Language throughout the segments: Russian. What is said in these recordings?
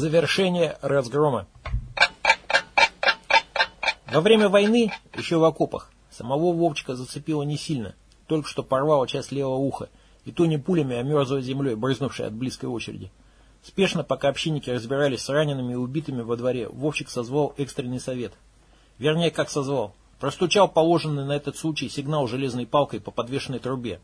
Завершение разгрома. Во время войны, еще в окопах, самого Вовчика зацепило не сильно, только что порвало часть левого уха, и то не пулями, а мерзлой землей, брызнувшей от близкой очереди. Спешно, пока общинники разбирались с ранеными и убитыми во дворе, Вовчик созвал экстренный совет. Вернее, как созвал. Простучал положенный на этот случай сигнал железной палкой по подвешенной трубе.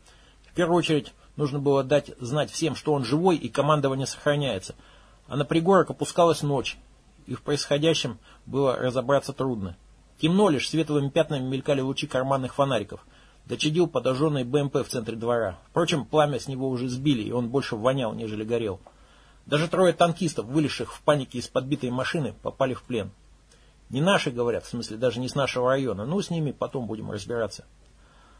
В первую очередь нужно было дать знать всем, что он живой и командование сохраняется – а на пригорок опускалась ночь, и в происходящем было разобраться трудно. Темно лишь, светлыми пятнами мелькали лучи карманных фонариков. Дочадил подожженный БМП в центре двора. Впрочем, пламя с него уже сбили, и он больше вонял, нежели горел. Даже трое танкистов, вылезших в панике из подбитой машины, попали в плен. Не наши, говорят, в смысле даже не с нашего района, но с ними потом будем разбираться.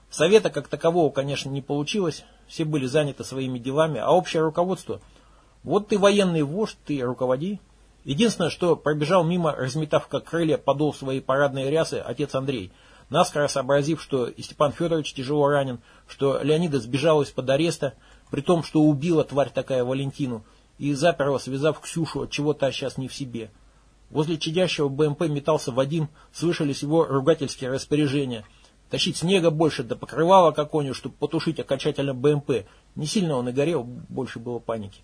Совета как такового, конечно, не получилось, все были заняты своими делами, а общее руководство – вот ты военный вождь, ты руководи. Единственное, что пробежал мимо, разметав как крылья подол своей парадной рясы, отец Андрей, наскоро сообразив, что и Степан Федорович тяжело ранен, что Леонида сбежала из-под ареста, при том, что убила тварь такая Валентину, и заперла, связав Ксюшу, от чего та сейчас не в себе. Возле чадящего БМП метался Вадим, слышались его ругательские распоряжения. Тащить снега больше, да покрывала какое-нибудь, чтобы потушить окончательно БМП. Не сильно он и горел, больше было паники.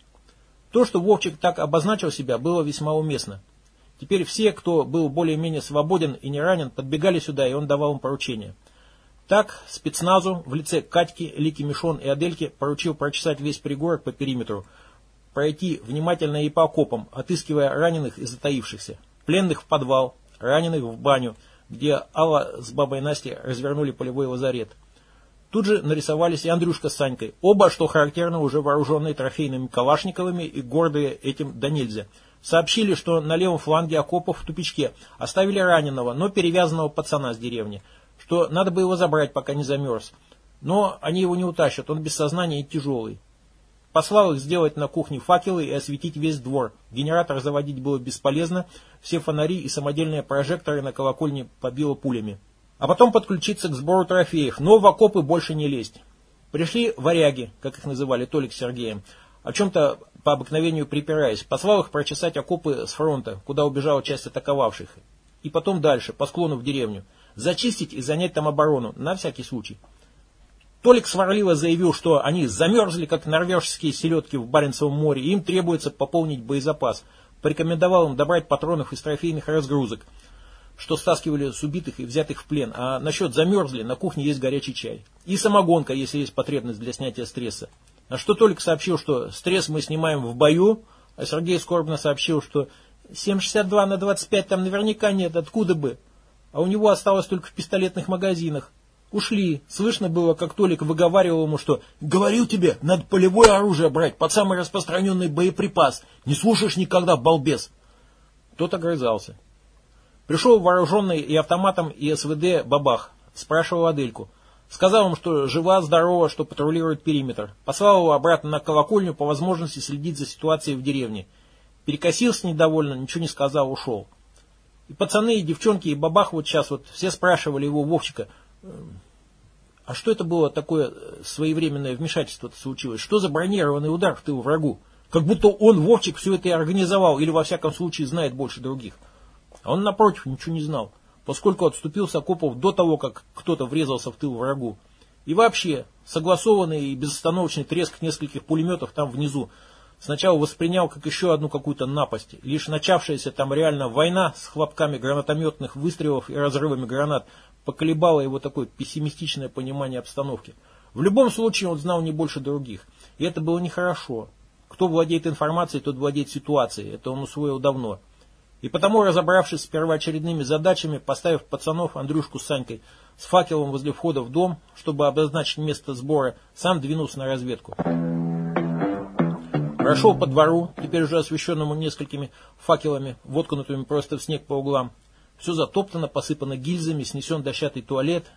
То, что Вовчик так обозначил себя, было весьма уместно. Теперь все, кто был более-менее свободен и не ранен, подбегали сюда, и он давал им поручения. Так, спецназу в лице Катьки, Лики Мишон и Адельки поручил прочесать весь пригорок по периметру, пройти внимательно и по окопам, отыскивая раненых и затаившихся, пленных в подвал, раненых в баню, где Алла с бабой Настей развернули полевой лазарет. Тут же нарисовались и Андрюшка с Санькой. Оба, что характерно, уже вооруженные трофейными калашниковыми и гордые этим да нельзя. Сообщили, что на левом фланге окопов в тупичке оставили раненого, но перевязанного пацана с деревни. Что надо бы его забрать, пока не замерз. Но они его не утащат, он без сознания и тяжелый. Послал их сделать на кухне факелы и осветить весь двор. Генератор заводить было бесполезно, все фонари и самодельные прожекторы на колокольне побило пулями а потом подключиться к сбору трофеев, но в окопы больше не лезть. Пришли варяги, как их называли Толик с Сергеем, о чем-то по обыкновению припираясь, послал их прочесать окопы с фронта, куда убежала часть атаковавших, и потом дальше, по склону в деревню, зачистить и занять там оборону, на всякий случай. Толик сварливо заявил, что они замерзли, как норвежские селедки в Баренцевом море, и им требуется пополнить боезапас. Порекомендовал им добрать патронов из трофейных разгрузок – что стаскивали с убитых и взятых в плен, а насчет замерзли, на кухне есть горячий чай. И самогонка, если есть потребность для снятия стресса. А что только сообщил, что стресс мы снимаем в бою, а Сергей скорбно сообщил, что 7,62 на 25 там наверняка нет, откуда бы. А у него осталось только в пистолетных магазинах. Ушли. Слышно было, как Толик выговаривал ему, что «Говорил тебе, надо полевое оружие брать, под самый распространенный боеприпас. Не слушаешь никогда, балбес!» Тот огрызался. Пришел вооруженный и автоматом, и СВД Бабах. Спрашивал Адельку. Сказал им, что жива, здорова, что патрулирует периметр. Послал его обратно на колокольню, по возможности следить за ситуацией в деревне. Перекосился недовольно, ничего не сказал, ушел. И пацаны, и девчонки, и бабах вот сейчас вот все спрашивали его, Вовчика, «Эм, а что это было такое э, своевременное вмешательство-то случилось? Что за бронированный удар в тыл врагу? Как будто он, Вовчик, все это и организовал, или во всяком случае знает больше других. А он, напротив, ничего не знал, поскольку отступил с окопов до того, как кто-то врезался в тыл врагу. И вообще, согласованный и безостановочный треск нескольких пулеметов там внизу сначала воспринял как еще одну какую-то напасть. Лишь начавшаяся там реально война с хлопками гранатометных выстрелов и разрывами гранат поколебала его такое пессимистичное понимание обстановки. В любом случае он знал не больше других. И это было нехорошо. Кто владеет информацией, тот владеет ситуацией. Это он усвоил давно. И потому, разобравшись с первоочередными задачами, поставив пацанов Андрюшку с Санькой с факелом возле входа в дом, чтобы обозначить место сбора, сам двинулся на разведку. Прошел по двору, теперь уже освещенному несколькими факелами, воткнутыми просто в снег по углам. Все затоптано, посыпано гильзами, снесен дощатый туалет.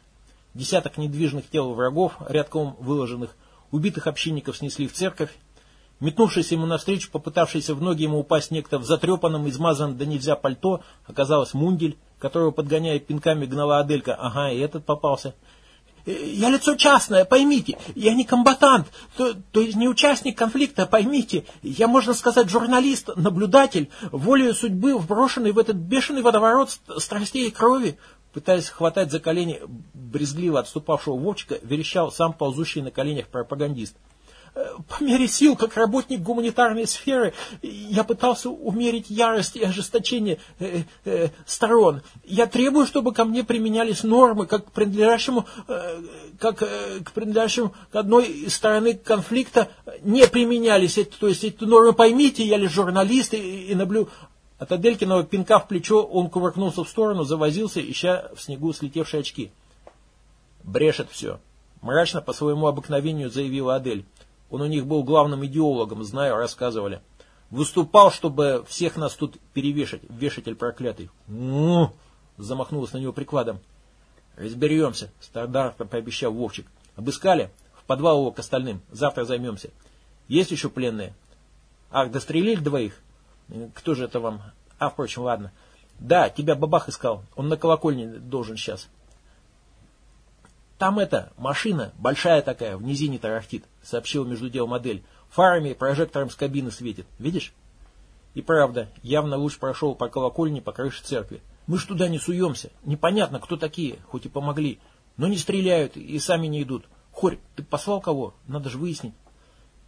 Десяток недвижных тел врагов, рядком выложенных. Убитых общинников снесли в церковь. Метнувшись ему навстречу, попытавшийся в ноги ему упасть некто в затрепанном, измазанном да нельзя пальто, оказалось мундель, которого, подгоняя пинками, гнала Аделька. Ага, и этот попался. Я лицо частное, поймите. Я не комбатант, то, то есть не участник конфликта, поймите. Я, можно сказать, журналист, наблюдатель, волею судьбы вброшенный в этот бешеный водоворот страстей и крови. Пытаясь хватать за колени брезгливо отступавшего Вовчика, верещал сам ползущий на коленях пропагандист. По мере сил, как работник гуманитарной сферы, я пытался умерить ярость и ожесточение э, э, сторон. Я требую, чтобы ко мне применялись нормы, как к принадлежащему, э, как э, к принадлежащему к одной стороны конфликта не применялись. Это, то есть эти нормы поймите, я лишь журналист и, и наблю... От Аделькиного пинка в плечо он кувыркнулся в сторону, завозился, ища в снегу слетевшие очки. Брешет все. Мрачно по своему обыкновению заявила Адель. Он у них был главным идеологом, знаю, рассказывали. Выступал, чтобы всех нас тут перевешать, вешатель проклятый. ну замахнулась на него прикладом. Разберемся, стандартно пообещал Вовчик. Обыскали? В подвал его к остальным. Завтра займемся. Есть еще пленные? Ах, дострелили двоих? Кто же это вам? А, впрочем, ладно. Да, тебя бабах искал. Он на колокольне должен сейчас. Там это, машина, большая такая, в низине тарахтит, сообщила между делом модель. Фарами и прожектором с кабины светит. Видишь? И правда, явно луч прошел по колокольне по крыше церкви. Мы ж туда не суемся. Непонятно, кто такие, хоть и помогли. Но не стреляют и сами не идут. Хорь, ты послал кого? Надо же выяснить.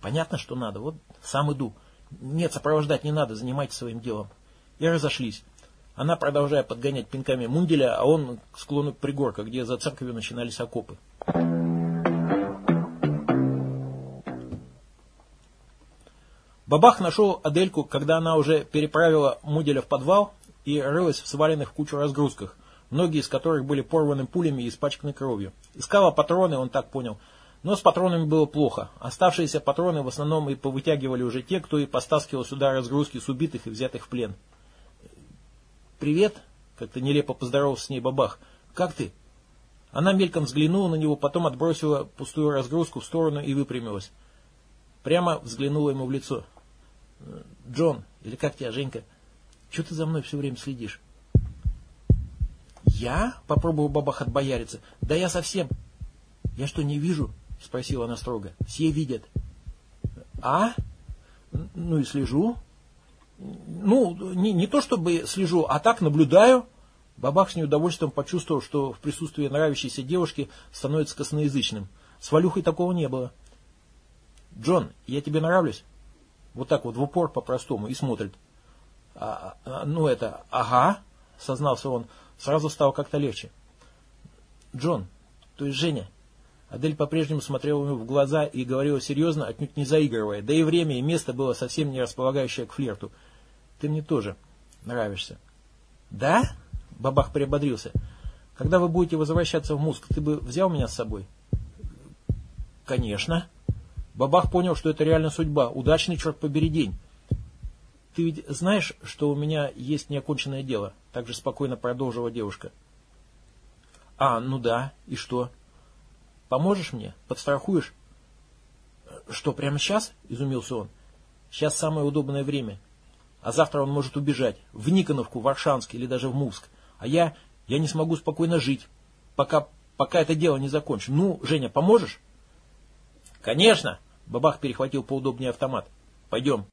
Понятно, что надо. Вот сам иду. Нет, сопровождать не надо, занимайтесь своим делом. И разошлись. Она, продолжая подгонять пинками Мунделя, а он к склону пригорка, где за церковью начинались окопы. Бабах нашел Адельку, когда она уже переправила Муделя в подвал и рылась в сваленных кучу разгрузках, многие из которых были порваны пулями и испачканы кровью. Искала патроны, он так понял, но с патронами было плохо. Оставшиеся патроны в основном и повытягивали уже те, кто и постаскивал сюда разгрузки с убитых и взятых в плен. «Привет!» — как-то нелепо поздоровался с ней бабах. «Как ты?» Она мельком взглянула на него, потом отбросила пустую разгрузку в сторону и выпрямилась. Прямо взглянула ему в лицо. «Джон, или как тебя, Женька, что ты за мной все время следишь?» «Я?» — попробовал бабах отбояриться. «Да я совсем...» «Я что, не вижу?» — спросила она строго. «Все видят». «А? Ну и слежу». Ну, не, не то чтобы слежу, а так наблюдаю. Бабах с неудовольствием почувствовал, что в присутствии нравящейся девушки становится косноязычным. С Валюхой такого не было. «Джон, я тебе нравлюсь?» Вот так вот в упор по-простому и смотрит. А, а, ну это, ага, сознался он, сразу стало как-то легче. Джон, то есть Женя. Адель по-прежнему смотрела ему в глаза и говорила серьезно, отнюдь не заигрывая. Да и время и место было совсем не располагающее к флирту. Ты мне тоже нравишься. Да? Бабах приободрился. Когда вы будете возвращаться в Муск, ты бы взял меня с собой? Конечно. Бабах понял, что это реально судьба. Удачный, черт побери, день. Ты ведь знаешь, что у меня есть неоконченное дело? Так же спокойно продолжила девушка. А, ну да, и что? Поможешь мне? Подстрахуешь? Что, прямо сейчас? Изумился он. Сейчас самое удобное время. А завтра он может убежать. В Никоновку, в Аршанск или даже в Мувск. А я, я не смогу спокойно жить, пока, пока это дело не закончу. Ну, Женя, поможешь? Конечно. Бабах перехватил поудобнее автомат. Пойдем.